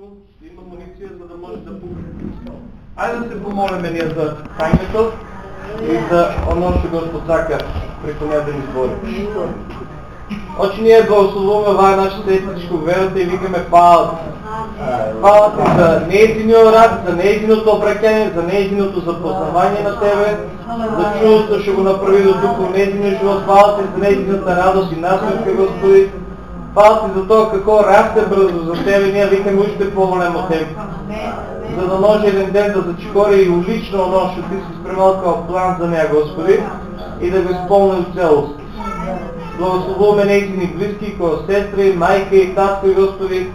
има муниција за да може да пукне. Ајде да се помолиме ние за тајнето и за оно што Господ сака преку неја да ни збори. Очи ние благословуваме ваа нашата етничко верата и викаме фала Фала ти за нејзиниот рад, за нејзиното обраќање, за нејзиното запознавање на Тебе, за чудото што го направи до тук во живот. Фала ти за неизината радост и насмешка, Господи. Фала ти за тоа како расте брзо за Тебе, ние викаме уште поголемо тебе. За да може еден ден да зачекори и улично оно што да Ти си спремал као план за неја, Господи, и да го исполни в целост. Благословуваме неизини близки, кои сестри, мајка и татко и Господи,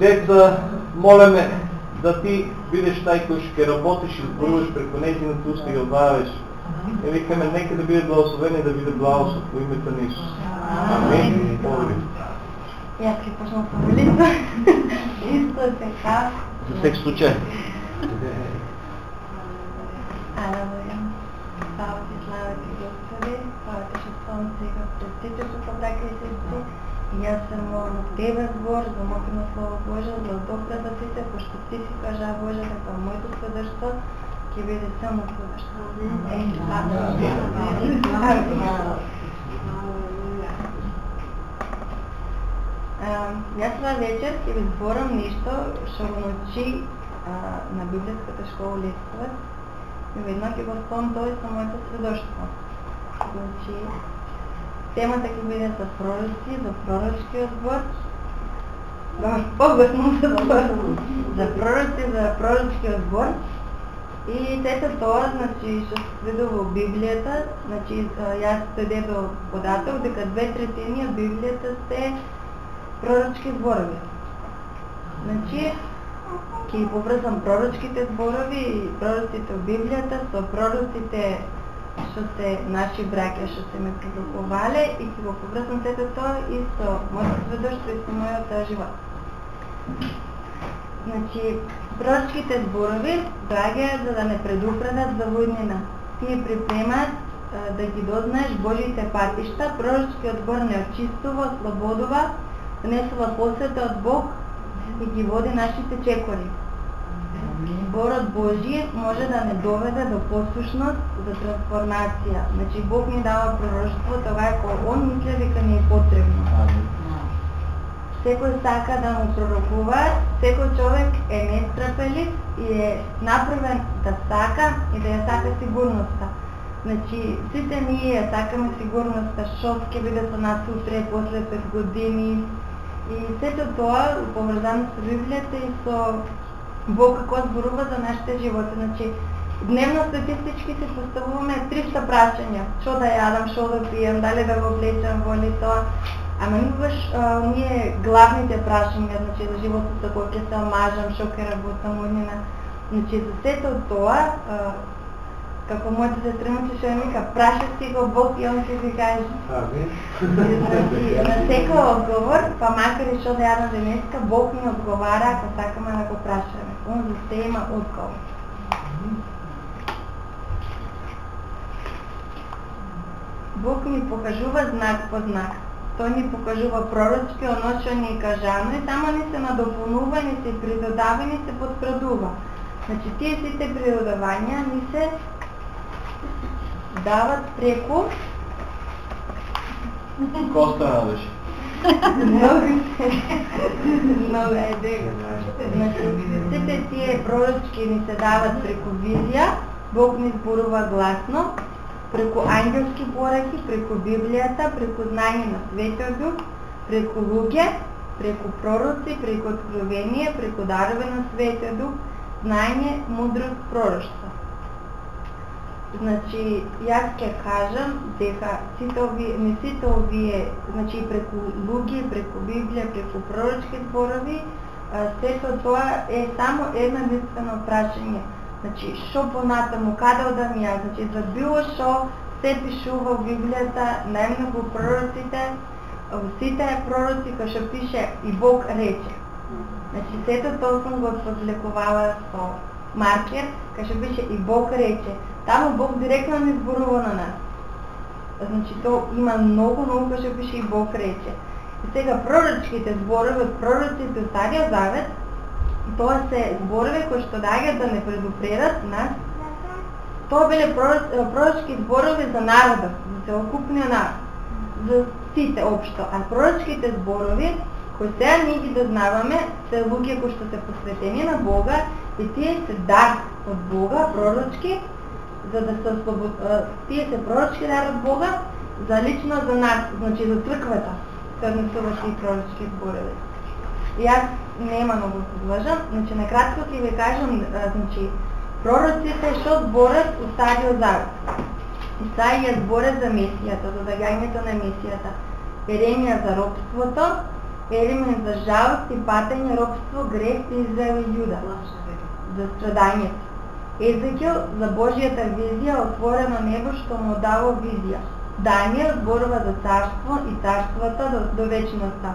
Деца, молеме да ти бидеш тај кој ќе работиш и зборуваш преку нејзината уста и обавиш. И викаме, нека да биде благословен и да биде благослов во името на Исус. Амин. Јас ќе почнам со молитва. Исто така. За всеки случај. Алелуја. Слава ти, слава ти, Господи. Слава ти што сум сега пред сите што брака и сестри. И јас се молам од Тебе, збор, за мокрено Слово Боже, за добрата ти се, пошто Ти си кажа Боже, дека моето сведоштво ќе биде само сведоштво. Јас ова вечер ќе ви зборам нешто што го научи на библиската школа Лесковец. И веднаш ќе го спомнам тоа со моето сведоштво. Значи, темата ќе биде за пророци, за пророчкиот збор. Да, погледно за збор. За пророци, за пророчкиот збор. И сето тоа, значи, што се сведува во Библијата, значи, јас дојде до податок дека две третини од Библијата се пророчки зборови. Значи, ќе поврзам пророчките зборови и пророците во Библијата со пророците што се наши браќа што се ме предоковале и ќе го поврзам сето тоа и со моето сведоштво и со мојот живот. Значи, пророчките зборови доаѓаат за да не предупредат за војнина. Тие припремаат да ги дознаеш Божите патишта, пророчкиот збор не очистува, ослободува, донесува посвета од Бог и ги води нашите чекори. Зборот Божије може да не доведе до послушност за трансформација. Значи Бог ни дава пророштво тога е кој Он мисли дека ни е потребно. Секој сака да му пророкува, секој човек е нестрапелив и е направен да сака и да ја сака сигурноста. Значи, сите ние сакаме сигурноста, што ќе биде со нас утре, после 5 години. И сето тоа, поврзано со Библијата и со Бог како зборува за нашите животи. Значи, дневно статистички се поставуваме 300 прашања. Што да јадам, што да пијам, дали да го облечам во или тоа. Ама никогаш ние главните прашања, значи за животот со кој ќе се омажам, што ќе работам, однина. Значи за сето тоа, а, како мојата сестрица што ми вика, праша си го Бог и он ќе ви каже. Значи, на секој одговор, па макар и што да јадам денеска, Бог ми одговара ако сакаме да го прашаме. Он за се има одговор. Бог ни покажува знак по знак. Тој ни покажува пророчки, оно што ни е кажано и само ни се надополнува, ни се придодава ни се подкрадува. Значи, тие сите придодавања ни се дават преку Коста радеше. Многу се, многу е дека. Значи, сите тие пророчки ни се дават преку визија, Бог ни зборува гласно, преку ангелски пораки, преку Библијата, преку знање на Светиот Дух, преку луѓе, преку пророци, преку откровение, преку дарове на Светиот Дух, знање, мудрост, пророштво. Значи, јас ќе кажам дека сите овие, не сите овие, значи преку луѓе, преку Библија, преку пророчки зборови, сето тоа е само една единствено прашање. Значи, што понатаму, каде одам јас? Значи, за било што се пишува во Библијата, најмногу пророците, во сите пророци кои што пише и Бог рече. Значи, сето тоа сум го подлекувала со маркер, кај што пише и Бог рече. Таму Бог директно не зборува на нас. Значи, то има многу, многу што пише и Бог рече. И сега пророчките зборови од пророците од Стариот Завет, тоа се зборови кои што даѓаат да не предупредат нас. Тоа биле пророчки зборови за народот, за целокупниот народ, за сите општо. А пророчките зборови кои сега ние ги дознаваме, се луѓе кои што се посветени на Бога и тие се дар од Бога, пророчки, за да се ослобод... тие се пророчки народ Бога, за лично за нас, значи за црквата, се однесуваше и пророчки зборови. Јас нема да многу се длажам, значи накратко ќе ви кажам, значи пророците што зборат у Стариот Завет. Исаија зборат за Месијата, за догаѓањето на Месијата. Еремија за робството, Еремија за жалост и патење, робство, грех, Израел и Јуда. За страдањето. Езекил за Божијата визија, отворено небо што му дава визија. Данијел зборува за царство и царствата до, до вечноста.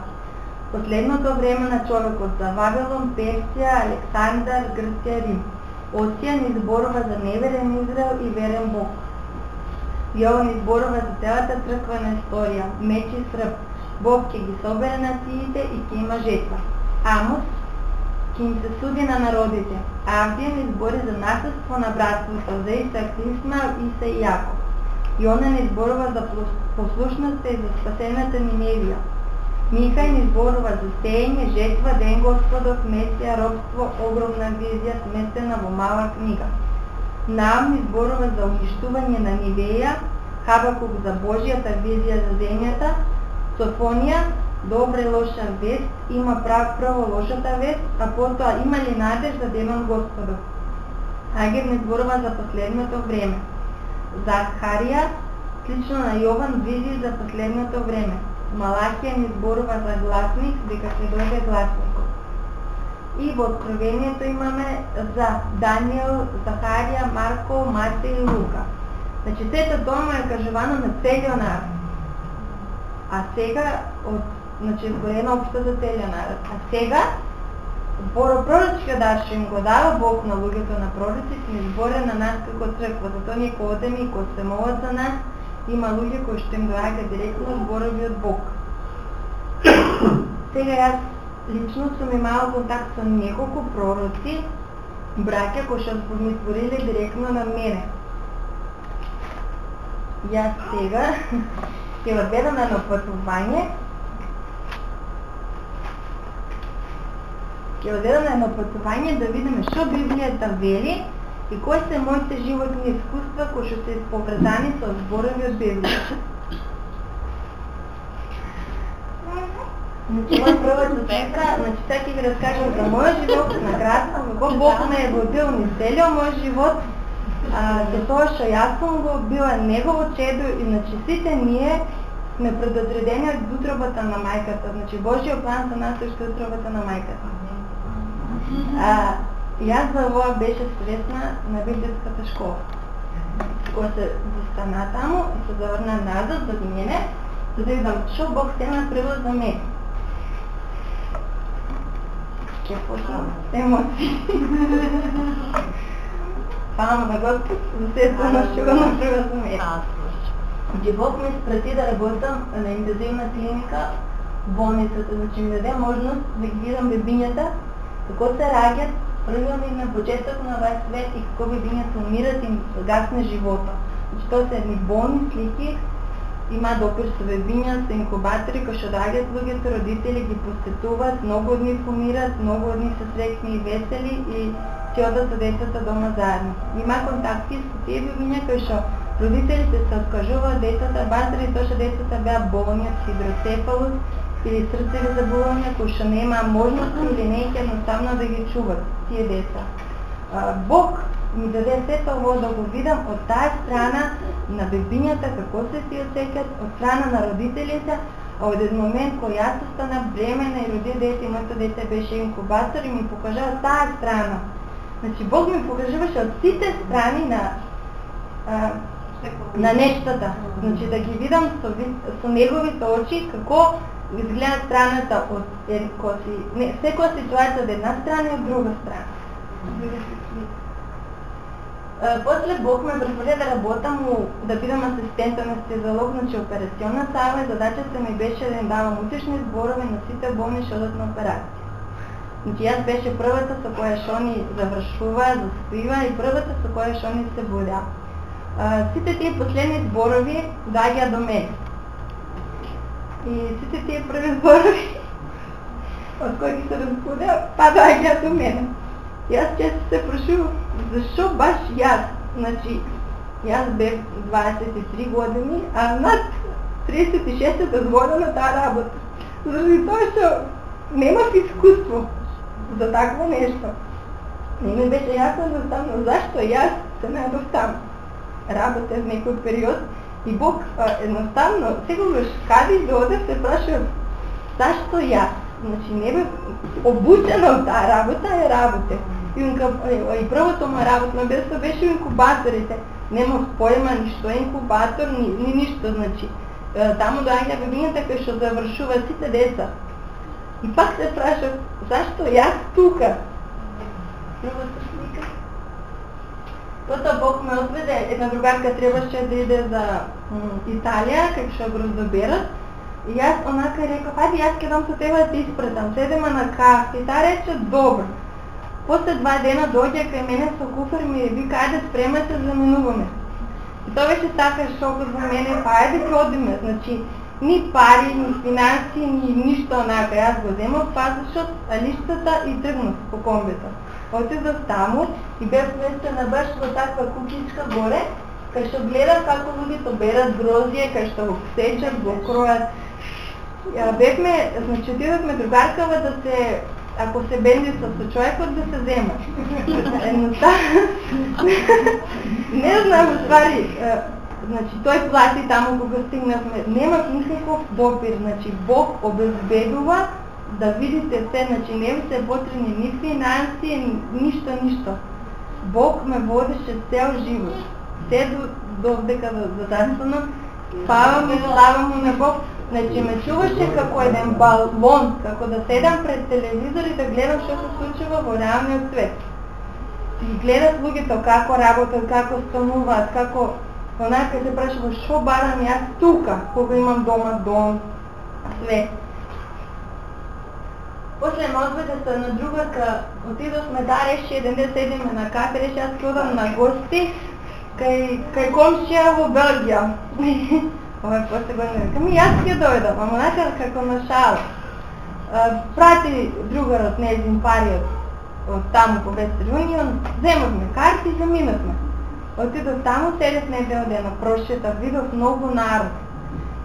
Последното време на човекот за Вавилон, Персија, Александар, Грција, Рим. Осија ни зборува за неверен Израел и верен Бог. Јован изборува за целата црквена историја, меч и срп. Бог ќе ги собере нациите и ќе има жетва. Амос ќе им се суди на народите. Авдија избори за наследство на братството, за Исак, Исмал и и Јаков. И она не изборува за послушноста и за спасената Ниневија. Михај не изборува за сеење, жетва, ден Господов, месија, робство, огромна визија, сместена во мала книга. Наам не изборува за уништување на Нивеја, Хабакук за Божијата визија за земјата, Софонија, добра и лоша вест, има прав право лошата вест, а потоа има ли надеж да за денот Господов. Хагер не зборува за последното време. Захарија, слично на Јован, визи за последното време. Малакија не зборува за гласник, дека ќе дојде гласникот. И во Откровението имаме за Даниел, Захарија, Марко, Мате и Лука. Значи, сето тоа е кажувано на целиот народ. А сега, од, значи, изборено општо за целиот народ. А сега, Пророчкиот дар што им го дава Бог на луѓето на пророците, ни зборе на нас како црква. Затоа ние кога одеме и кога се молат за нас, има луѓе кои што им доаѓа директно зборови од Бог. Сега јас лично сум имала контакт со неколку пророци, браќа кои што ми збориле директно на мене. Јас сега ќе одбедам на патување ќе одедам на едно патување да видиме што Библијата вели и кои се моите животни искуства кои што се поврзани со зборови од Библијата. Значи, моја прва чутека, значи сега ќе ви раскажам за мојот живот, на кратко, како Бог ме е водил ни целио мој живот, а, за тоа што јас сум го била негово чедо и значи сите ние сме предотредени од утробата на мајката. Значи Божиот план за нас е што утробата на мајката. А, јас за ова беше свесна на библиската школа. Кога се застана таму и се заврна назад до мене, за да видам што Бог се направил за мене. Ке почнам емоции. Фала на Господ за се тоа што го направил за мене. Бог ме спрати да работам на интензивна клиника, болницата, значи ми даде можност да ги видам бебињата како се раѓат првиот на почеток на овај свет и како бебињата умират и гасне живота. Значи тоа се едни болни слики, има допир со бебиња, со инкубатори, кои што раѓат луѓето, родители ги посетуваат, многу од нив умират, многу од нив се среќни и весели и ќе одат со децата дома заедно. Има контакти со тие бебиња кои што родителите се откажуваат децата, баш тоа што децата беа болни од хидроцефалус или срцеви заболувања кои што нема можност или не ќе едноставно да ги чуват тие деца. Бог ми даде сето ово да го видам од таа страна на бебињата како се си осеќат, од страна на родителите, а од еден момент кој јас остана бремена и роди дете, моето дете беше инкубатор и ми покажава таа страна. Значи Бог ми покажуваше од сите страни на а, на нештата. Значи да ги видам со, со неговите очи како изгледа страната од кој не, секоја ситуација од една страна и од друга страна. После Бог ме префрли да работам у, да бидам асистент стезалог, значи операционна сала и задачата ми беше да им давам утешни зборови на сите болни што одат на операција. Значи јас беше првата со која што ни завршува, заспива и првата со која што ни се боля. Сите тие последни зборови доаѓаа до мене. И сите тие први зборови од кои ги се разбудеа, па доаѓаа до мене. Јас често се прашувам, зашо баш јас? Значи, јас бев 23 години, а над 36-та да година таа работа. Заради тоа што немав искуство за такво нешто. Не ми беше јасно да едноставно зашто јас се најдов таму. Работев некој период и Бог а, едноставно секогаш каде да оде се прашува зашто јас? Значи не бев обучена од таа работа, е работе. И, и првото ма работно место беше инкубаторите. Немав поема ништо инкубатор, ни, ни ништо, значи. Таму доаѓа бебињата кај што завршува сите деца. И пак се прашав, зашто јас тука? Првото. Потоа Бог ме одведе, една другарка требаше да иде за Италија, како што го раздоберат. И јас онака реков, ајде јас ќе дам со тебе да ти испратам. Седема на каф И та рече, добро. После два дена дојде кај мене со куфер ми вика, ајде спремај се, заминуваме. И тоа беше така шок за мене, па ајде ќе одиме. Значи, ни пари, ни финанси, ни ништо онака. Јас го земав пазашот, листата и тргнав по комбито. Отидов таму и бев сместена баш во таква кукичка горе, кај што гледам како луѓето берат грозје, кај што го сечат, го кројат. Ја бевме, значи отидовме другаркава да се ако се бенди со, со човекот да се зема. Едноставно, не знам, ствари, значи тој плати таму кога стигнавме, нема никаков допир, значи Бог обезбедува да видите се, значи не ви се потребни ни финанси, ништо, ништо. Бог ме водеше цел живот. Се до, до дека да застанам, спавам и славам му на Бог. Значи ме чуваше како еден балон, како да седам пред телевизор и да гледам што се случува во реалниот свет. И гледат луѓето како работат, како стануваат, како Онака се прашува што барам јас тука, кога имам дома дом, све. После ме одведе се една другарка, отидовме да реши еден ден седиме на кафе, реши јас ќе на гости кај, кај комшија во Белгија. Ова после го викам и јас ќе дојдам, ама онака како на шал. Прати другарот незин пари од, од таму по Вестер Унион, земовме карти и заминавме. Отидов таму, седев недел дена, прошетав, видов многу народ.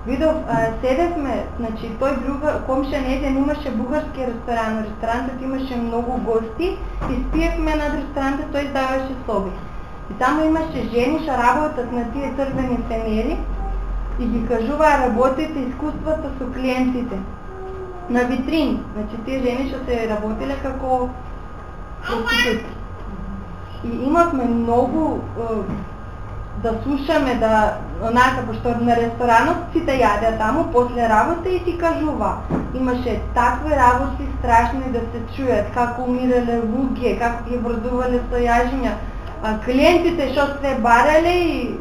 Видов, а, седевме, значи тој друга, комша неден имаше бугарски ресторан, ресторанот имаше многу гости и спиевме над ресторанот, тој даваше соби. И таму имаше жени што работат на тие црвени фенери и ги кажуваа работите искуството со клиентите. На витрини, значи тие жени што се работеле како проститутки и имавме многу да слушаме да онака пошто на ресторанот сите да јадеа таму после работа и ти кажува. Имаше такви работи страшни да се чујат како умирале луѓе како ги врдувале со а клиентите што се барале и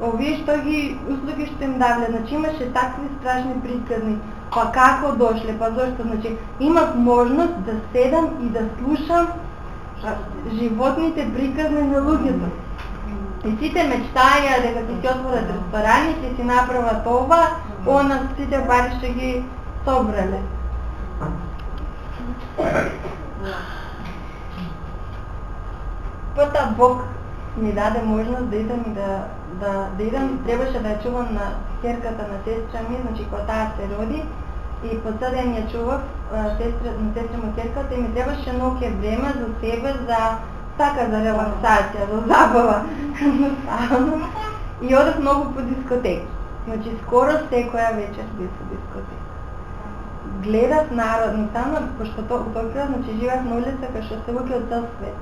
овие што ги услуги што им давле значи имаше такви страшни приказни. Па како дошле? Па зошто? Значи имав можност да седам и да слушам животните приказни на луѓето. И сите мечтаја дека ќе си отворат ресторани, ќе си направат ова, она сите бари што ги собрале. Пата Бог ми даде можност да идам и да, да, да идам, требаше да ја чувам на керката на сестра ми, значи кога таа се роди, и по цел ден ја чував сестра, на сестра му керката и ми требаше многу време за себе, за така да за релаксација, за забава. и одев многу по дискотеки. Значи скоро секоја вечер би по дискотеки. Гледав народ, но само пошто то, Токио, значи живеев на улица кај што се луѓе од цел свет.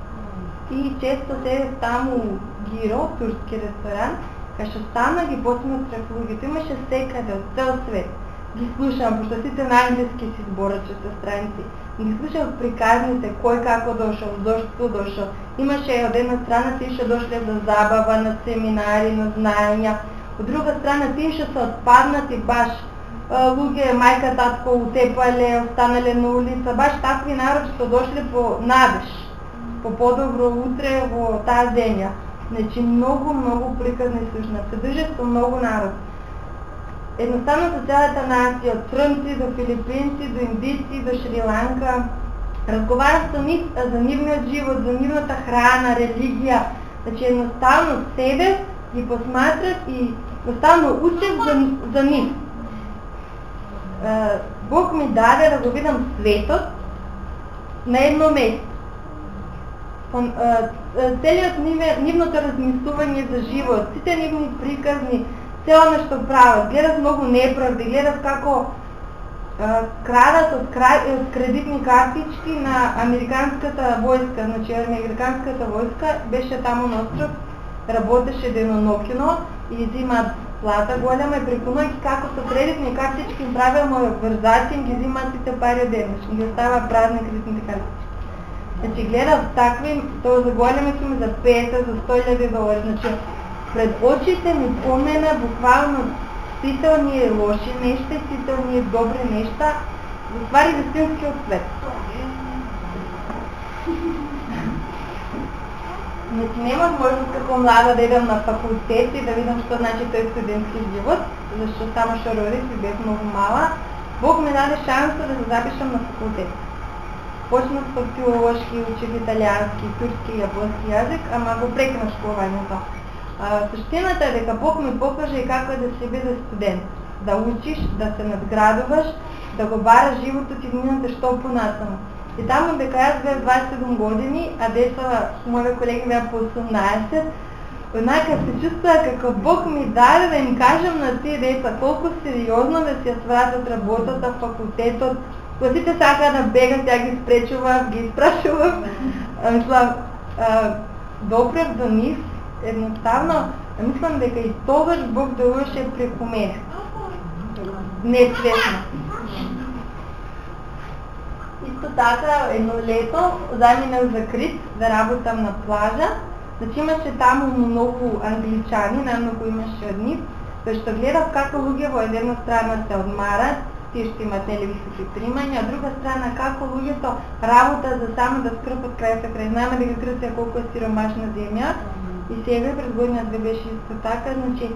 И често се таму Гиро, турски ресторан, кај што стана ги посмотрев луѓето, имаше секаде од цел свет ги слушам, пошто сите на англиски си зборат со страници, ги слушам приказните, кој како дошол, зошто дошол. Имаше од една страна тие што дошле за забава, на семинари, на знаења, од друга страна тие што се отпаднати баш луѓе, мајка, татко утепале, останале на улица, баш такви народ што дошле по надеж, по подобро утре во таа земја. Значи многу, многу приказни слушна. Се држат со многу народ едноставно со целата да нација, од црнци до филипинци, до индици, до Шри-Ланка, Разговарав со нив за нивниот живот, за нивната храна, религија, значи едноставно себе ги посматрат и едноставно учат за, за нив. Бог ми даде да го видам светот на едно место. Целиот нивното размислување за живот, сите нивни приказни, се оно што прават. Гледат многу неправди, гледат како крадат од, крај, од кредитни картички на американската војска, значи американската војска беше таму на остров, работеше денонокино и взимаат плата голема и преку ноќ како со кредитни картички им правилно врзаци им ги взимаат сите пари од денеш, ги остава празни кредитни картички. Значи гледав такви, тоа за големи суми за 50, за 100.000 долари, значи пред очите ми помена буквално сите оние лоши нешта и сите оние добри нешта, во ствари вистинскиот свет. Значи нема можност како млада да идам на факултет и да видам што значи тој студентски живот, зашто само што родив и бев многу мала. Бог ми даде шанса да се запишам на факултет. Почнав со филолошки, учив италијански, турски и јапонски јазик, ама го прекнав школувањето а, суштината е дека Бог ми покаже и како е да се биде студент. Да учиш, да се надградуваш, да го бараш животот и минате што понатаму. И таму дека јас бев 27 години, а деца, моите колеги беа по 18, Однака се чувствува како Бог ми даде да им кажам на тие деца колку сериозно да се свратат работата, факултетот, кога сите сакаа да бегат, ја ги спречував, ги испрашував. Мислам, допрев до нив едноставно мислам дека и тогаш Бог да делуваше преку мене. Несвесно. Исто така, едно лето заминав за Крит да работам на плажа. Значи имаше таму многу англичани, најмногу имаше од нив, што гледав како луѓе во една страна се одмарат, тие што имат нели високи примања, а друга страна како луѓето работа за само да скрпат крај со крај. Знаеме дека Грција колку е сиромашна земја, и сега пред година две беше исто така, значи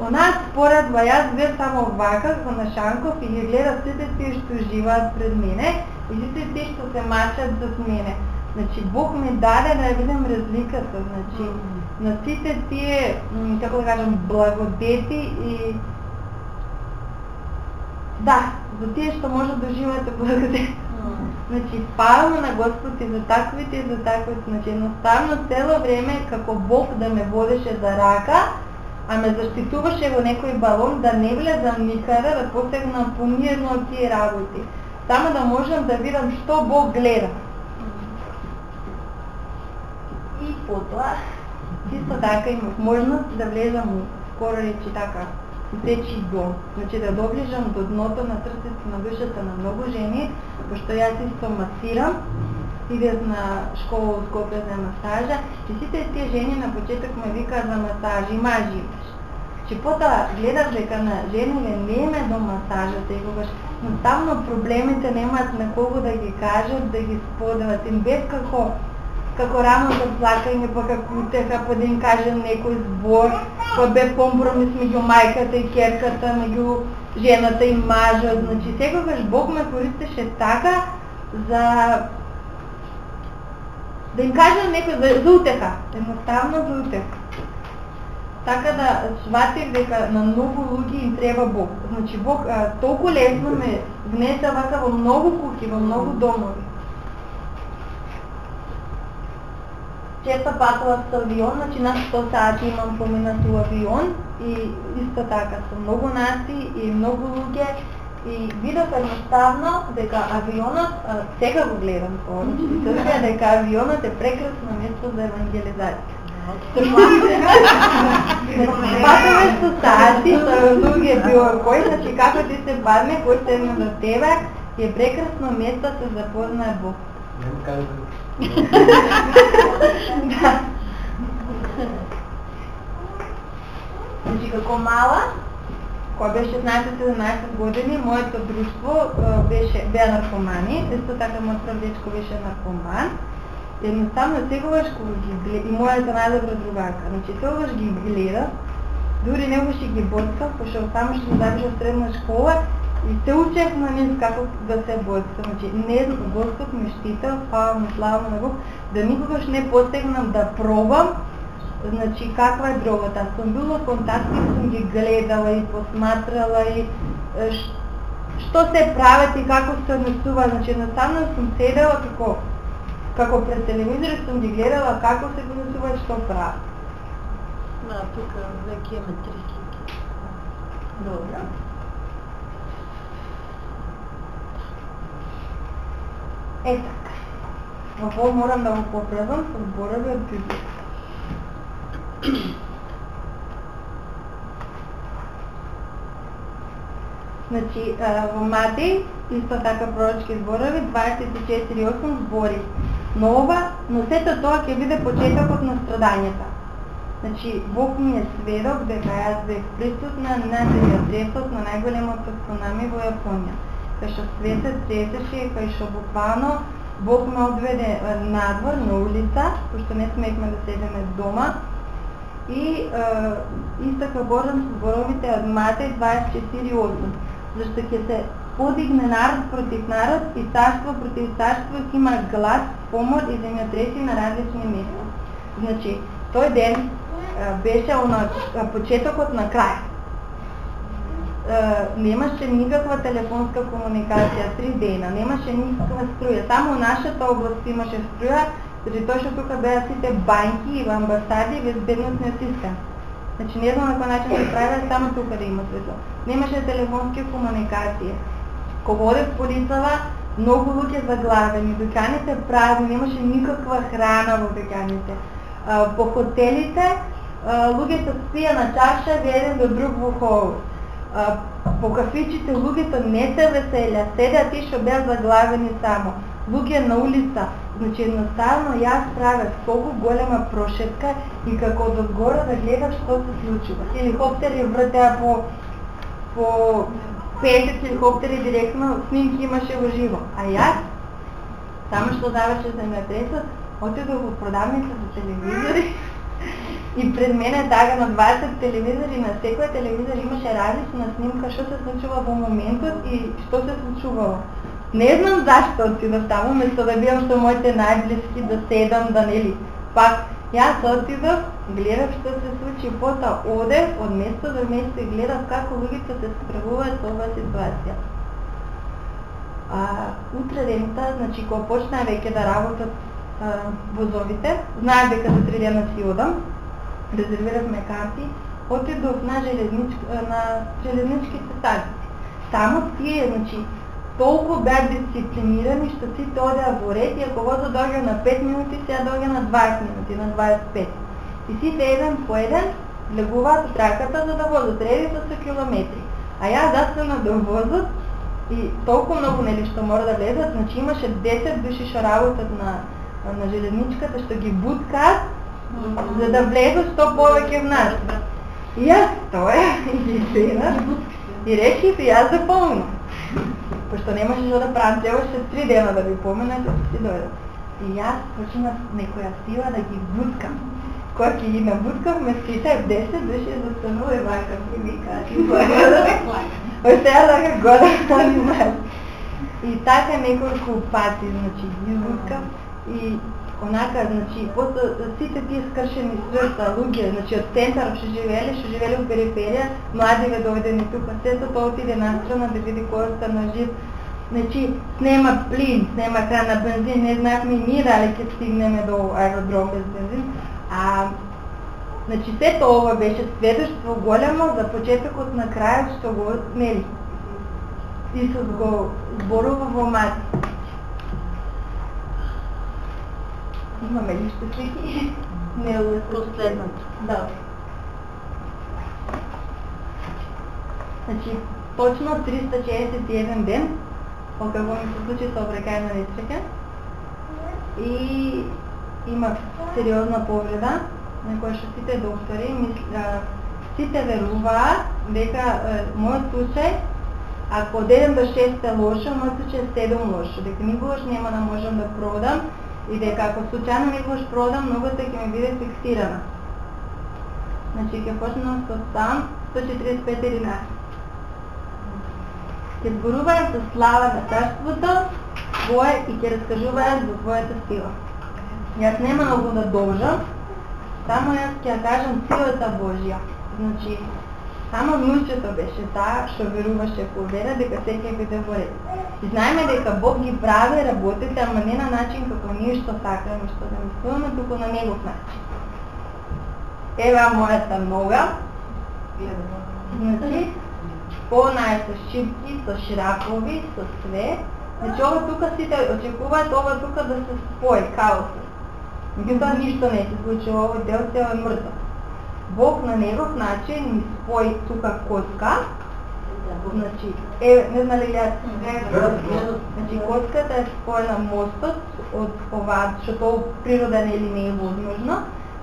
Она споредба, јас бев само вака во Нашанков и ги гледав сите тие што живаат пред мене и сите тие што се мачат за мене. Значи Бог ми даде да ја видам разликата, значи на сите тие, како да кажам, благодети и да, за тие што може да живеете благодети. Значи, фала на Господ и за таквите и за таквите. Значи, едноставно цело време како Бог да ме водеше за рака, а ме заштитуваше во некој балон да не влезам никаде, да посегнам по ниједно од тие работи. Само да можам да видам што Бог гледа. И потоа, чисто така имав можност да влезам скоро речи така, течи го. Значи да доближам до дното на срцето на душата на многу жени, пошто јас исто масирам, идев на школа во Скопје за масажа и сите тие жени на почеток ме викаат за масажи, мажи. Че потоа гледав дека на жените не ме до масажата и когаш тамно проблемите немаат на кого да ги кажат, да ги споделат. Им без како како рано да за плакање, па како утеха, па да им кажем некој збор, па бе компромис меѓу мајката и керката, меѓу жената и мажот. Значи, секогаш Бог ме користеше така за да им кажем некој за, за утеха, едноставно за утеха. Така да сватив дека на многу луѓе им треба Бог. Значи Бог а, толку лесно ме внесе вака во многу куќи, во многу домови. Често патував со авион, значи на 100 сати имам поминато авион и исто така со многу наси и многу луѓе и видов едноставно дека авионот, а, сега го гледам тоа, значи дека авионот е прекрасно место за евангелизација. Патуваш со сати, со луѓе било кој, значи како ти се падне, кој се едно за тебе, е прекрасно место се запознае Бог. Не му кажа. Да. Значи како мала, која беше 16-17 години, моето друштво беше беа наркомани, исто така мојот прв дечко беше наркоман. Едноставно секогаш кога ги гледа, и мојата најдобра другарка, значи секогаш ги гледа, дури не беше ги боцкав, пошто само што завршив средна школа и се учех на нив како да се боцкам. Значи не Господ ме штител, фала на слава на Бог, да никогаш не постигнам да пробам значи каква е дрогата. Сум била контакти, сум ги гледала и посматрала и ш, што се прават и како се однесува. Значи едноставно сум седела како како пред телевизор сум ги гледала како се однесува и што прават. Да, тука веќе имаме три слики. Добро. Е така. Во морам да го поправам со зборови од Библија. Значи, во Матеј, исто така пророчки зборови, 24.8 збори. Но ова, но сето тоа ќе биде почетокот на страдањата. Значи, Бог ми е сведок дека јас бев присутна на земјотресот на најголемото цунами во Јапонија. Кај што светот цветеше, и кај што буквално Бог ме одведе надвор на улица, пошто не смеевме да седеме дома, и е, исто зборам со зборовите од Матеј 24.8 зашто ќе се подигне народ против народ и царство против царство ќе има глас, помор и земјотреси на различни места. Значи, тој ден беше на почетокот на крај немаше никаква телефонска комуникација, три дена, немаше никаква струја, само нашата област имаше струја, заради тоа што тука беа сите банки и амбасади безбедносни отиска. Значи не знам на кој начин се прави, само тука да има светло. Немаше телефонски комуникации. Кога одев по Рицава, многу луѓе заглавени, дуќаните празни, немаше никаква храна во дуќаните. По хотелите, луѓето спија на чаша, да еден до друг во хол. По кафичите луѓето не се веселја, седеа ти што беа заглавени само. Луѓе на улица, Значи едноставно јас правев толку голема прошетка и како од одгора да гледав што се случува. Хеликоптери вртеа по по 50 хеликоптери директно снимки имаше во живо. А јас само што заврши земјотресот, отидов во продавница за телевизори и пред мене тага на 20 телевизори, на секој телевизор имаше различна снимка што се случува во моментот и што се случувало. Не знам зашто отидов таму, место да бидам со моите најблиски, да седам, да нели. Пак, јас отидов, гледав што се случи, пота одев од место до место и гледав како луѓето се справуваат со оваа ситуација. А, утре дента, значи кога почнаа веќе да работат а, возовите, знаев дека за три дена си одам, резервиравме карти, отидов на железнички, на железничките станици. Таму тие, значи, толку беа дисциплинирани што сите одеа во ред и ако возот дојде на 5 минути, сега дојде на 20 минути, на 25. И сите еден по еден легуваат од раката за да возат редите со километри. А ја застанав да возот и толку многу нели што мора да влезат, значи имаше 10 души што работат на на железничката што ги буткаат за да влезе што повеќе в нас. И јас да стоја и жена, и речив и јас запомнам, пошто немаше што да правам, требаше три дена да ви поменат да си дојдат. И јас почнав некоја сила да ги буткам. Кога ќе ги набуткав, ме скита 10 души застанува и вака и вика, Ой, сега да га года И така неколку пати, значи, ги буткав и онака, значи, после сите тие скршени срца, луѓе, значи, од центар што живеле, што живеле во периферија, млади ве дојдени тука, сето тоа па отиде настрана да види кој остана жив. Значи, нема плин, нема крана бензин, не знаевме ни дали ќе стигнеме до аеродром без бензин. А, значи, сето ова беше сведоштво големо за почетокот на крајот што го нели. Исус го зборува во Мати. Имаме лиште слики. Не се Последното. Да. Значи, точно 361 ден, откако ми се случи сообрекајна несреќа и има сериозна повреда на која што сите доктори мисля, сите веруваат дека е, мојот случај ако од 1 до 6 е лошо, мојот случај е 7 лошо, дека никогаш нема да можам да продам и дека ако случајно никогаш продам, ногата ќе ми биде фиксирана. Значи ќе почнам со сам 145 11 ќе зборуваат за слава на царството твое и ќе раскажуваат за твојата сила. Јас нема многу да должам, само јас ќе ја кажам силата Божја. Значи, само внучето беше таа што веруваше по вера дека секој би биде во ред. И знаеме дека Бог ги прави работите, ама не на начин како ние што сакаме, што да мислуваме, туку на негов начин. Ева мојата нога. Значи, понај со шипки, со шрапови, со све. Значи ова тука сите очекуваат ова тука да се спои, каосот. Меѓутоа ништо не се случува, овој дел се е мртов. Бог на негов начин ми спои тука коска, значи, е, не знали ли Значи коската е споена мостот од ова, што тоа природа нели не е возможно,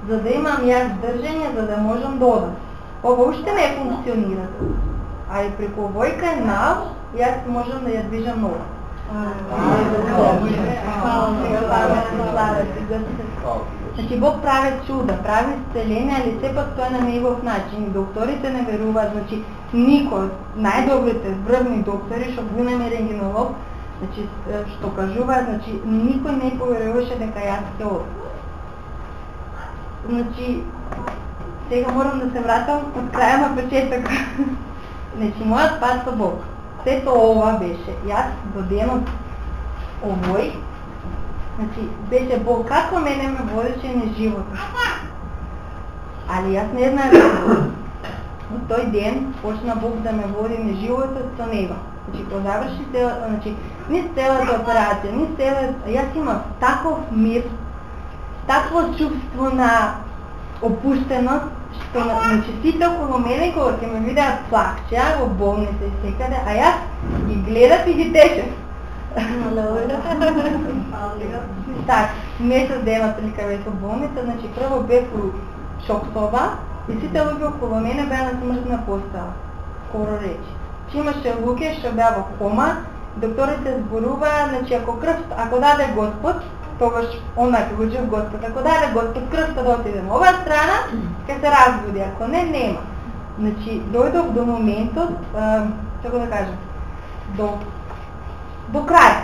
за да имам јас држење, за да можам да одам. Ова уште не функционира а и преку овојка нав, јас можам да ја движам нога. Да значи Бог прави чуда, прави исцеление, али сепак тоа на негов начин. Докторите не веруваат, значи никој, најдобрите врвни доктори што го имаме рентгенолог, значи што кажуваат, значи никој не поверуваше дека јас ќе од. Значи сега морам да се вратам од краја на почеток. Значи, мојот пат со Бог, сето ова беше, јас до денот овој, значи, беше Бог, како мене ме водеше на животот. Али јас не знаем, Во тој ден почна Бог да ме води на животот со него. Значи, по заврши цела, значи, ни целата операција, ни целата, јас имав таков мир, такво чувство на опуштеност, што на, значи сите околу мене кога ќе ме видеат плакчеа во болница и секаде, а јас ги гледат и ги Добро. так, месец дена прилика веќе болница, значи прво бев у шок соба и сите луѓе околу мене беа да на смртна постава. Скоро речи. Че имаше луѓе што беа во кома, докторите зборуваа, значи ако крв, ако даде Господ, тогаш онак го жив Господ. Ако даде Господ крвта да отиде на оваа страна, ќе се разбуди, ако не, нема. Значи, дојдов до моментот, како да кажам, до, до крај.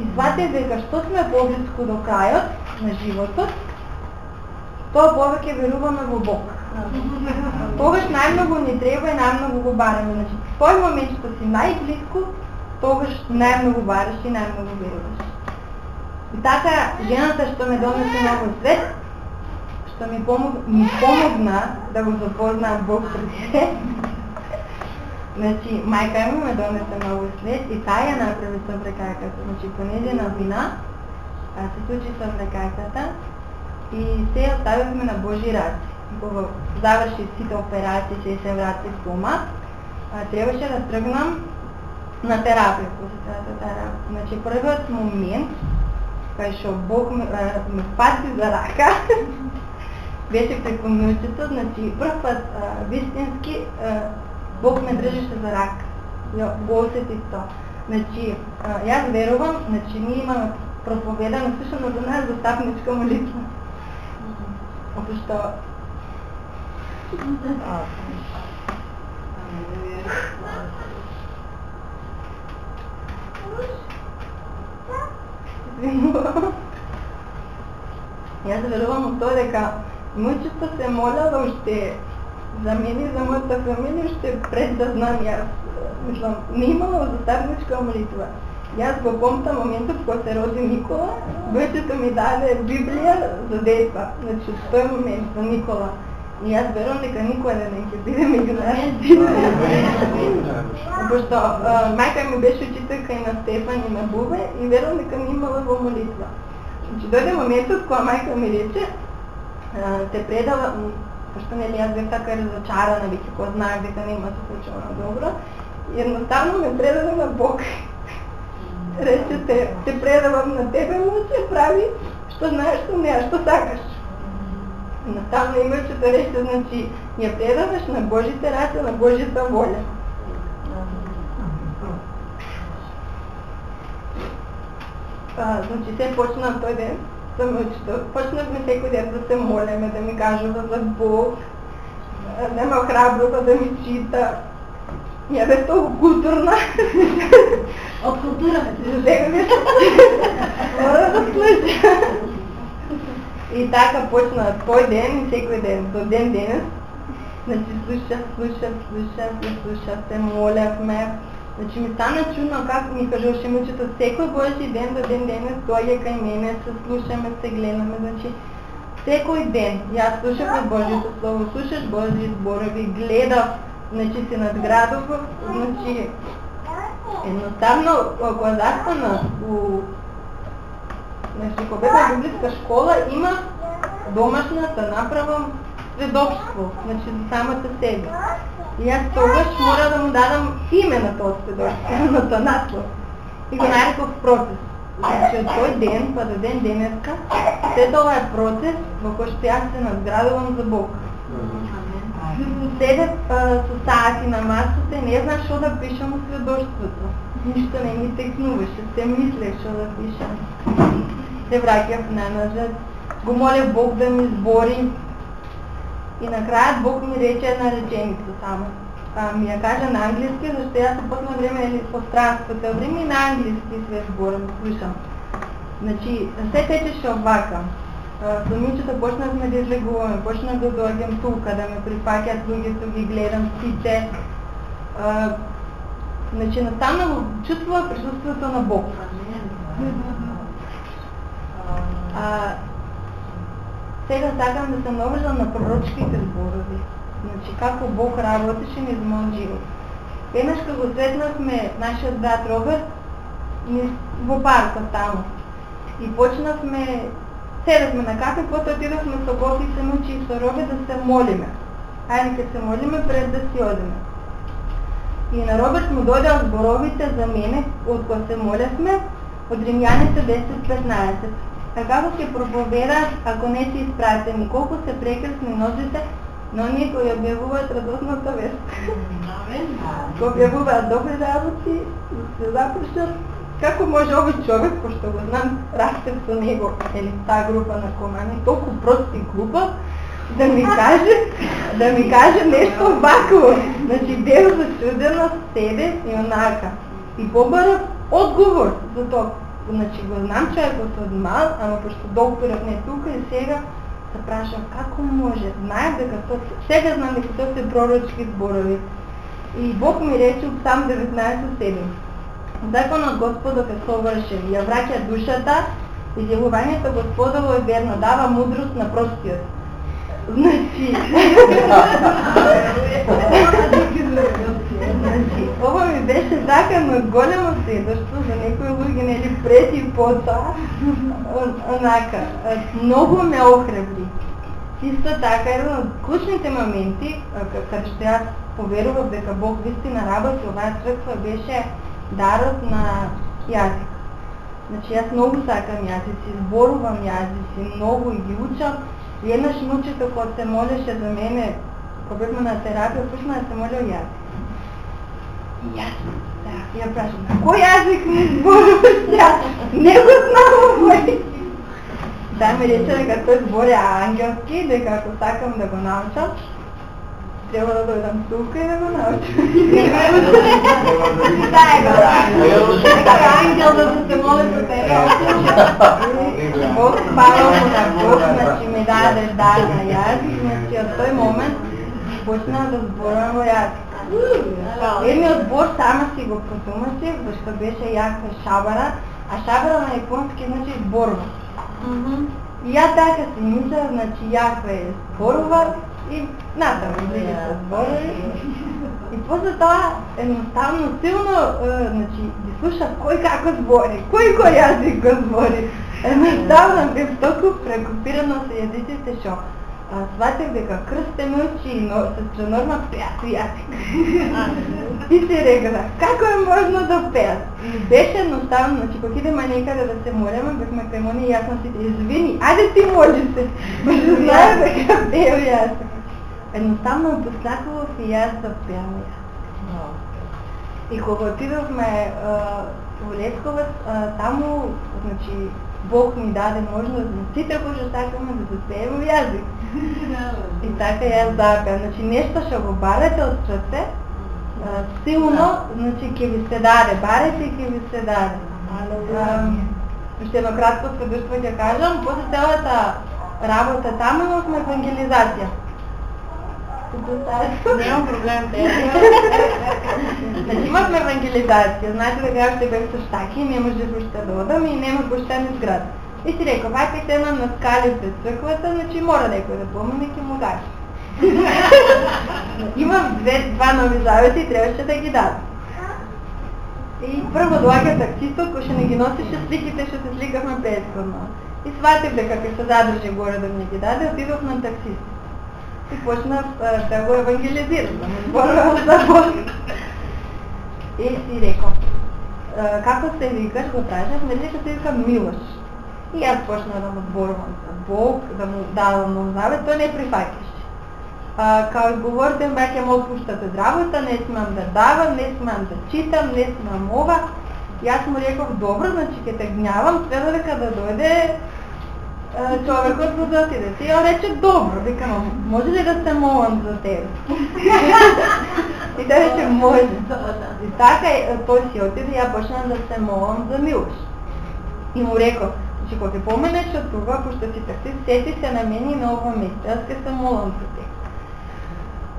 И сватив дека што сме поблиску до крајот на животот, тоа повеќе веруваме во Бог. Тогаш најмногу ни треба и најмногу го бараме. Значи, тој момент што си најблиску, тогаш најмногу бараш и најмногу веруваш. И така, жената што ме донесе на овој свет, што ми, помог, ми помогна да го запознам Бог пред се, значи, мајка ми ме донесе на овој свет и таа ја направи собрекајката. Значи, понедена вина, а, се случи собрекајката и се оставивме на Божи раци. Кога заврши сите операции, се се врати дома, а, требаше да тргнам на терапија, после терапија. Значи, првиот момент кај што Бог ме, ме пати за рака, беше преку ноќето, значи прв пат а, вистински а, Бог ме држеше за рака. Ја го осети тоа. Значи, јас верувам, значи ние имаме проповедано слушано до нас за стапничка молитва. Ото што Јас верувам во тоа дека мојчето се молела да уште zameni zamrta kamenišče, pred da znam jaz. Mislim, mi imamo zastarnička molitva. Jaz ga bom ta momentu, ko se rodi Nikola, večeto mi dade Biblija za detva. Znači, to je moment za Nikola. I jaz Veronika nikole neće, bili mi gledati. Pošto uh, majka mi beš učiteljka i na Stefan i na Bube i Veronika mi imala vo molitva. Znači, dojde momentu, ko majka mi reče, uh, te predala, пошто нели јас бев така разочарана, веќе кој знаев дека нема се случува добро, и едноставно ме предаде на Бог. Рече те, те предавам на тебе, се прави што знаеш што неа, што сакаш. Едноставно имајќи да рече, значи, ја предаваш на Божите раце, на Божјата воља. А, значи се почна тој ден, сам учител, почнавме секој ден да се молеме, да ми кажува за Бог, а, нема храброта да ми чита. Ја бе толку културна. Од култура. Сега ми Мора да слуша. И така почна тој ден и секој ден, до ден денес. Значи слуша, слуша, слуша, се слуша, се молевме, Значи ми стана чудно како ми кажуваше мучето секој Божи ден до ден денес дојде кај мене, се слушаме, се гледаме, значи секој ден јас слушав на Божјото слово, слушаш Божји зборови, гледав, значи се надградов, значи едноставно кога застана у значи кога бев библиска школа има домашна да направам сведоштво, значи за самата себе. И јас тогаш мора да му дадам име на тоа сведоштво, на тоа наслов. И го нареков процес. Значи од тој ден па до ден денеска, се тоа е процес во кој што јас се надградувам за Бог. Седев со сати на масата не знаеш што да пишам у сведоштвото. Ништо не ми текнуваше, се мислех што да пишам. Се враќав на назад, го молев Бог да ми збори, И на крајот Бог ми рече една реченица само. А, ми ја кажа на англиски, зашто јас по последно време или по странството време и на англиски све зборам, слушам. Значи, се течеше овака. Со мичето почнавме да излегуваме, почнав да доаѓам тука, да ме прифаќаат луѓето, ги гледам сите. А, значи, настанало чувствува присуствието на Бог. А, Сега сакам да се наврзам на пророчките зборови. Значи, како Бог работеше низ мојот живот. Еднаш кога го сретнавме нашиот брат Роберт, во паркот таму. И почнавме, седавме на кафе, потоа отидовме со Бог и се мучи со Роберт да се молиме. Ајде ке се молиме пред да си одиме. И на Роберт му дојдеа зборовите за мене, од кои се молевме, од Римјаните 10.15 така го ќе проповедат, ако не се испратени, колку се прекрасни ножите, но оние кои објавуваат радосната вест. кои објавуваат добри работи, се запушат, како може овој човек, пошто го знам, растем со него, или таа група на комани, толку прост и да ми каже, да ми каже нешто вакво. Значи, бев зачудена себе и онака. И побарав одговор за тоа Значи го знам човекот од мал, ама пошто период не тука и сега се прашам како може. Знаев дека тоа сега знам дека тоа се пророчки зборови. И Бог ми рече од сам 19.7. Законот Господов е совршен, ја враќа душата, изјавувањето Господово е верно, дава мудрост на простиот. Значи, значи, ова ми беше така на големо сведоштво за некои луѓе нели пред и потоа. Онака, многу ме охрабри. Исто така, еден од клучните моменти, кај што јас поверував дека Бог вистина работи оваа црква беше дарот на јазик. Значи јас многу сакам јазици, зборувам јазици, многу и ги учам, И еднаш мучето кога се молеше за мене, кога бевме на терапија, почна да се молео јазик. И јас, да, ја прашам, кој јазик ми зборуваш јас? Не го знам овој. Да ми рече дека тој збори ангелски, дека ако сакам да го научам, треба да дојдам тука и да го научам. Да, е го. Дека ангел да се моли со тебе. Бог спава му на Бог, значи ми даде дар на јазик, значи од тој момент почна да зборувам во јазик. Едниот збор сама си го протумачив, зашто беше јаква шабара, а шабара на јапонски значи зборува. И ја така си мислев, значи јаква е зборува, и натаму се зборови. И после тоа едноставно силно, значи, ги слуша кој како збори, кој кој јазик го збори. Едноставно бев толку прекупирана со јазиците што а, сватив дека крсте ме очи, но се Норма пеат јазик. и си рекла, како е можно да пеат? И беше едноставно, значи кога идеме некаде да се молиме, бевме кај мони и јас сум сите, извини, ајде ти моли се, пошто знае дека пео јас. Едноставно послакував и јас да пеам јас. И кога отидовме во Лесковец, таму, значи, Бог ми даде можност на сите кои што сакаме да запееме јазик. И така јас запеа. Значи, нешто што го барате од срце, силно, значи, ќе ви се даде. Барете и ќе ви се даде. Уште едно кратко сведоштво ќе кажам, после целата работа таму имавме евангелизација. Немам проблем, Значи имавме евангелизација, знаете дека јас ще бев со штаки, не можев уште да одам и нема поштен зград. И си реков, ајде се на скали пред црквата, значи мора некој да помине ќе му даш. Имам две, два нови завети и требаше да ги дадам. И прво доаѓа таксистот кој што не ги носеше сликите што се сликавме предходно. И сватив дека ќе се задржи горе да ми ги даде, отидов на таксист и почнав да го евангелизирам, да му зборувам за Бог. И си реков, како се викаш, го прашав, ме дека се вика Милош. И јас почнав да му зборувам за Бог, да му давам нов завет, тоа не прифаќаше. А, као изговорите ме ќе му отпуштате работа, не смам да давам, не смам да читам, не смам ова. Јас му реков, добро, значи ќе те гнявам, све додека да дојде човекот да одтиде. И ја рече, добро, викам, може ли да се молам за тебе? и да рече, може. И така тој си отиде, ја почнам да се молам за Милош. И му реков, кога ќе поменеш од тука, пошто си такси, сети се на мене и на ова место, јас ќе се молам за тебе.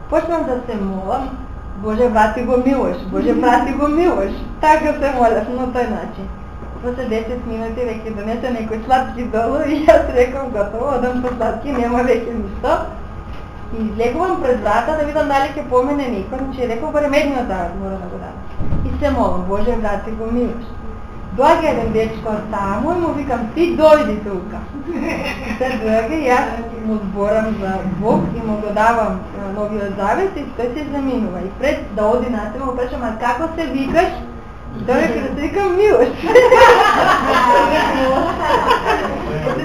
Почнам да се молам, Боже, врати го Милош, Боже, врати го Милош. Така се молев на тој начин после 10 минути веќе донесе некој сладки долу и јас реков готово, одам по сладки, нема веќе ништо. И излегувам пред врата да видам дали ќе помене некој, значи реков барем едниот завет мора да го дадам. И се молам, Боже, врати го милош. Доаѓа еден дечко таму и му викам, ти дојди тука. Се доаѓа и јас му зборам за Бог и му го давам новиот завет и тој се заминува. И пред да оди на му прашам, а како се викаш? Тој е да викам Милош.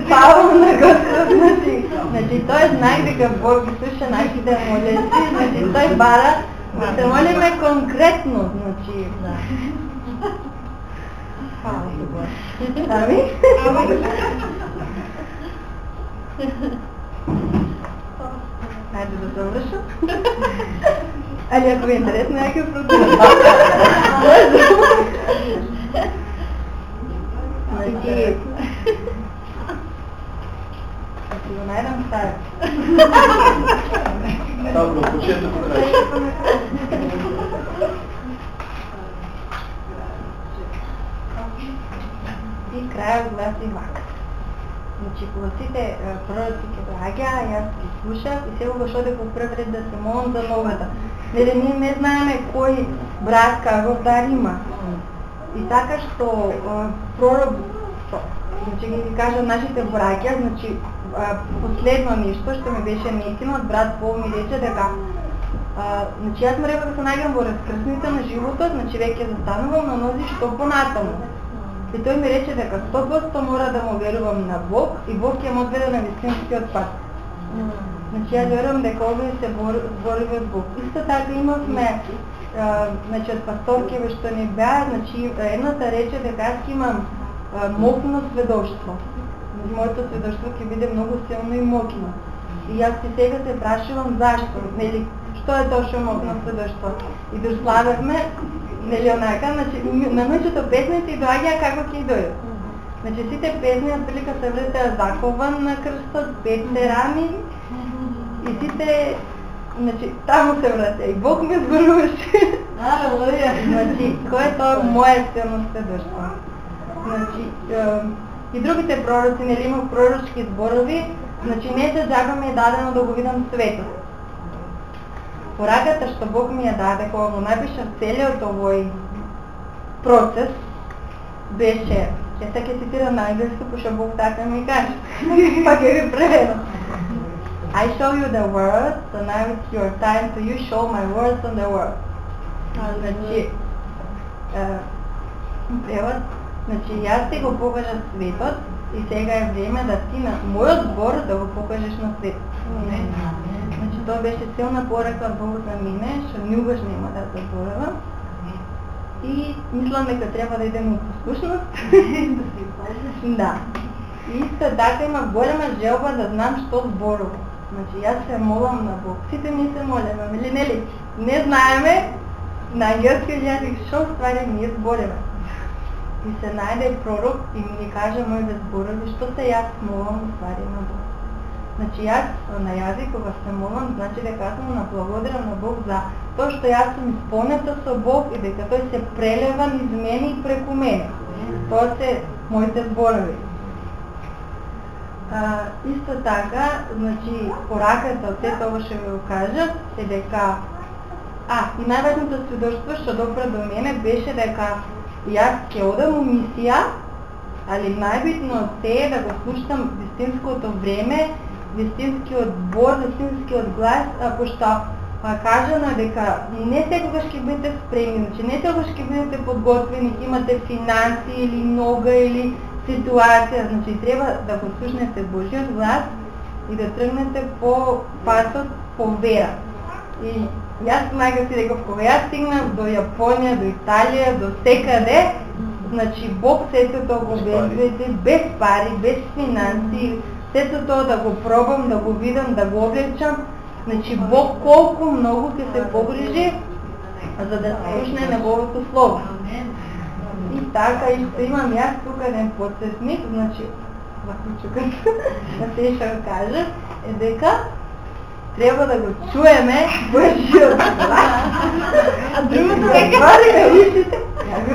Павел на Господ, значи, значи тој знае дека Бог ги слуша нашите молеци, значи тој бара да се молиме конкретно, значи, да. Хвала се Боже. Ами? Ајде да завршам. Али ако ви е интересно, ја ќе продолжам. Значи, ако го најдам стар. Dobro, početak u kraju. И глас гласи вака. Значи, кога сите пророци ќе доаѓа, јас ги слушав и секогаш одев во прв ред да се молам за новата. Нели ние не знаеме кој брат каков дар има. И така што пророк, значи ги кажа нашите браќа, значи последно нешто што ми беше од брат Пол ми рече дека а, значи јас му реков да се најдам во раскрсница на животот, значи веќе застанувам на нози што понатаму. И тој ми рече дека 100% мора да му верувам на Бог и Бог ќе му одведе на вистинскиот пат. Значи ја верувам дека овие се бори, од Бог. Исто така имавме значи од пасторкиве што ни беа, значи едната рече дека аз имам мокно сведоштво. Значи, моето сведоштво ќе биде многу силно и мокно. И јас си сега се прашувам зашто, нели, што е тоа што мокно сведоштво. И дославевме Нели онака, значи, научето песните и доаѓа како ќе дојдат. Значи сите песни од прилика се вртеа закован на крстот, петте рами и сите Значи, таму се врате и Бог ме зборуваше. Алелуја. Значи, кој е тоа моја силно сведоштво? Значи, и другите пророци, нели има пророчки зборови, значи не се џаба ми е дадено да го видам светот пораката што Бог ми ја даде кога го напишав целиот овој процес беше Ја ќе цитирам на англиски, пошто Бог така ми каже. па ќе ви преведам. I show you the world, so now it's your time to you show my words on the world. Значи, превод, значи јас ти го покажа светот и сега е време да ти на мојот збор да го покажеш на светот. Тоа беше силна порака Бог за мене, што никогаш нема да заборавам. И мислам дека треба да идеме у послушност. да. И исто така има голема желба да знам што зборувам. Значи јас се молам на Бог. Сите ми се молиме, или нели? Не знаеме на ангелски јазик што ствари ние збориме. И се најде пророк и ми каже моите зборови што се јас молам ствари на Бог. Значи јас на јазик кога се молам, значи дека јас му наблагодарам на Бог за тоа што јас сум исполнета со Бог и дека тој се прелева низ мене и преку мене. Тоа се моите зборови. А, исто така, значи, пораката од се тоа што ви го кажат, е дека А, и најважното сведоштво што добро до мене беше дека јас ќе одам у мисија, али најбитно од се е да го слушам вистинското време вистинскиот бор, вистинскиот глас, а, пошто а, кажано дека не секогаш ќе бидете спремни, значи не секогаш ќе бидете подготвени, ќе имате финанси или нога или ситуација, значи треба да го слушнете Божиот глас и да тргнете по патот по вера. И јас мајка си дека кога јас стигнав до Јапонија, до Италија, до секаде, значи Бог сето тоа го обезбеди без пари, без финанси, сето тоа да го пробам, да го видам, да го облечам, значи Бог колку многу ќе се погрижи за да слушне неговото слово. И така исто имам јас тука еден подсетник, значи заклучукот на да се што кажа, е дека треба да го чуеме Божиот глас. А другото е говориме ушите. Ја го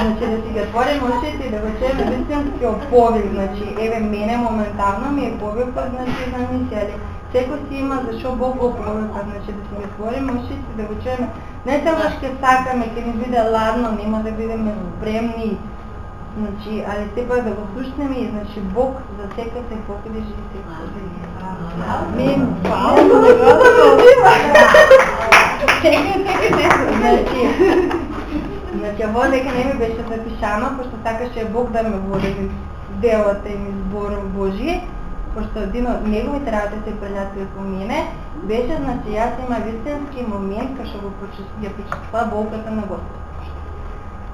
Значи да си ги отворим очите и да го чуеме вистинскиот повик. Значи, еве мене моментално ми е повикот, значи за мисија, али секој си има зашо Бог го повика, значи да си ги отворим очите и да го чуеме. Не само ќе сакаме, ќе ни биде ладно, нема да бидеме спремни, Значи, али сепак да го слушнеме и значи Бог за сека се покрижи и се Амин. Значи, значи, во дека не ми беше запишано, пошто сакаше Бог да ме води делата и ми збором Божи, пошто един од неговите работи се прелятува по мене, беше, значи, јас има вистински момент кај што го ја почувства болката на Господ.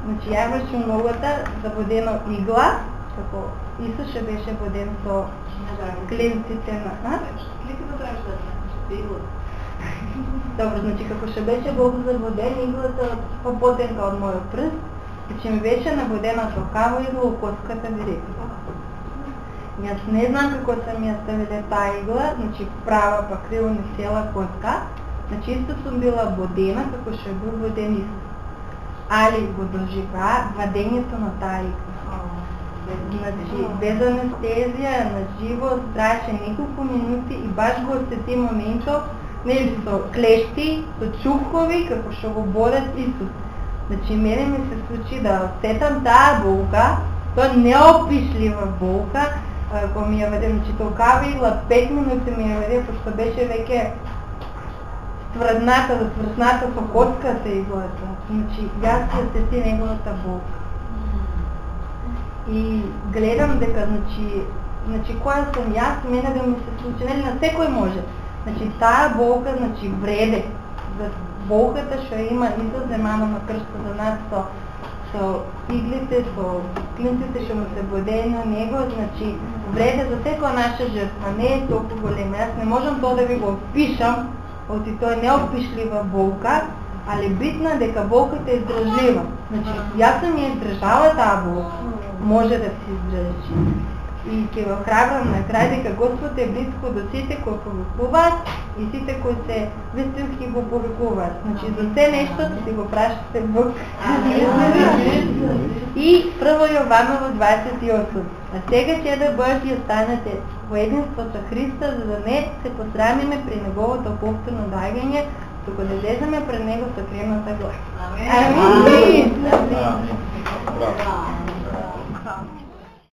Значи, ја имаше ногата заводено игла, како Исус ше беше воден со клинците на... А? Да игла. Добро, значи како ше беше Бог заводен, иглата по-потенка од мојот прст, значи ми беше наводена со каво игла у коската директно. Јас не знам како сам ја ставиле таа игла, значи права па криво не села коска, значи исто сум била водена како што бил воден Исус. Али го доживаа вадењето на таа. Значи, без анестезија, на живо, страше неколку минути и баш го осети моментот нели со клешти, со чухови, како што го бодат Исус. Значи, мене ми се случи да осетам таа болка, тоа неопишлива болка, кога ми ја веде, значи толкава 5 минути ми ја веде, пошто беше веќе тврдната, да тврдната со котката иглата. Значи, јас се си неговата бог И гледам дека, значи, значи, која сум јас, мене да ми се случи, нели, на секој може. Значи таа болка значи вреде за болката што има и за земано на кршта за нас со со иглите, со клинците што му се боде на него, значи вреде за секоја наша жртва, не е толку голема. Јас не можам тоа да ви го опишам, оти тоа е неопишлива болка, али битно е дека болката е издржлива. Значи, јас сум ја издржала таа болка, може да се издржи и ќе го храбрам на крај дека Господ е близко до сите кои повикуваат и сите кои се вистински го повикуваат. Значи за се нешто си го прашате Бог. и прво Јованово 28. А сега ќе да Божји останете во единство со Христа, за да не се посрамиме при неговото повторно дагање, Dolgodelezam je prenego stekleno steklo. Amin. Amin. Amin. Amin. Amin. Amin.